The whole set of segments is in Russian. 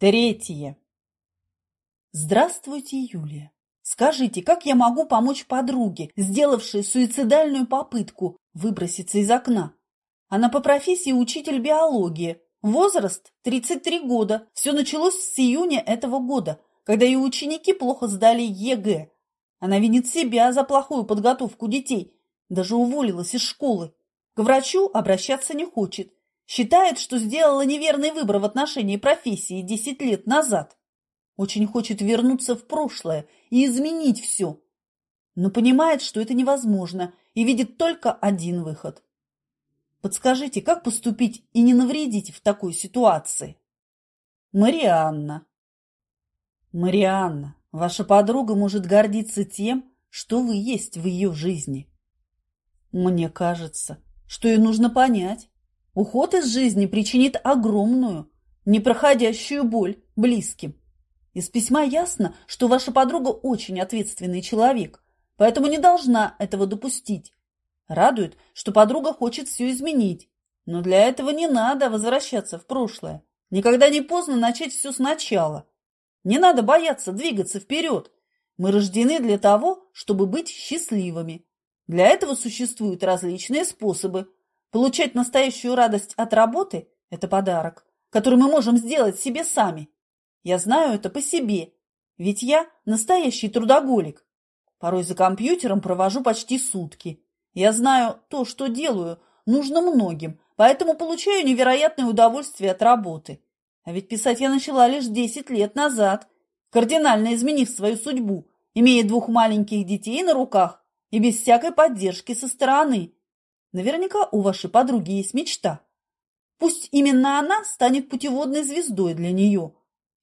Третье. Здравствуйте, Юлия. Скажите, как я могу помочь подруге, сделавшей суицидальную попытку выброситься из окна? Она по профессии учитель биологии. Возраст 33 года. Все началось с июня этого года, когда ее ученики плохо сдали ЕГЭ. Она винит себя за плохую подготовку детей. Даже уволилась из школы. К врачу обращаться не хочет Считает, что сделала неверный выбор в отношении профессии 10 лет назад. Очень хочет вернуться в прошлое и изменить все. Но понимает, что это невозможно и видит только один выход. Подскажите, как поступить и не навредить в такой ситуации? Марианна. Марианна, ваша подруга может гордиться тем, что вы есть в ее жизни. Мне кажется, что ей нужно понять, Уход из жизни причинит огромную, непроходящую боль близким. Из письма ясно, что ваша подруга очень ответственный человек, поэтому не должна этого допустить. Радует, что подруга хочет все изменить, но для этого не надо возвращаться в прошлое. Никогда не поздно начать все сначала. Не надо бояться двигаться вперед. Мы рождены для того, чтобы быть счастливыми. Для этого существуют различные способы – Получать настоящую радость от работы – это подарок, который мы можем сделать себе сами. Я знаю это по себе, ведь я настоящий трудоголик. Порой за компьютером провожу почти сутки. Я знаю, то, что делаю, нужно многим, поэтому получаю невероятное удовольствие от работы. А ведь писать я начала лишь 10 лет назад, кардинально изменив свою судьбу, имея двух маленьких детей на руках и без всякой поддержки со стороны. Наверняка у вашей подруги есть мечта. Пусть именно она станет путеводной звездой для нее.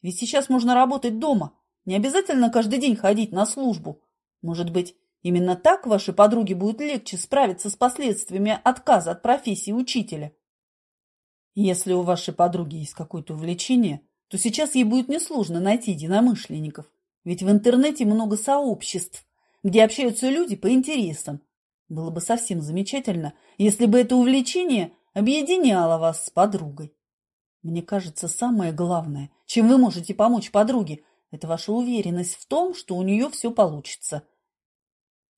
Ведь сейчас можно работать дома. Не обязательно каждый день ходить на службу. Может быть, именно так вашей подруге будет легче справиться с последствиями отказа от профессии учителя. Если у вашей подруги есть какое-то увлечение, то сейчас ей будет несложно найти единомышленников. Ведь в интернете много сообществ, где общаются люди по интересам, было бы совсем замечательно, если бы это увлечение объединяло вас с подругой. Мне кажется, самое главное, чем вы можете помочь подруге, это ваша уверенность в том, что у нее все получится.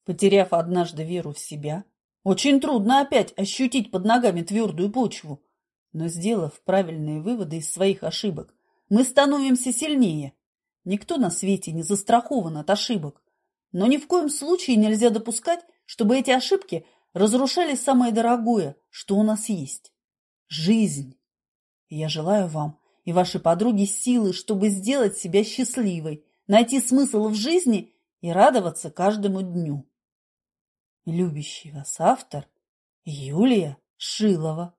Потеряв однажды веру в себя, очень трудно опять ощутить под ногами твердую почву. Но сделав правильные выводы из своих ошибок, мы становимся сильнее. Никто на свете не застрахован от ошибок. Но ни в коем случае нельзя допускать, чтобы эти ошибки разрушали самое дорогое, что у нас есть – жизнь. Я желаю вам и вашей подруге силы, чтобы сделать себя счастливой, найти смысл в жизни и радоваться каждому дню. Любящий вас автор Юлия Шилова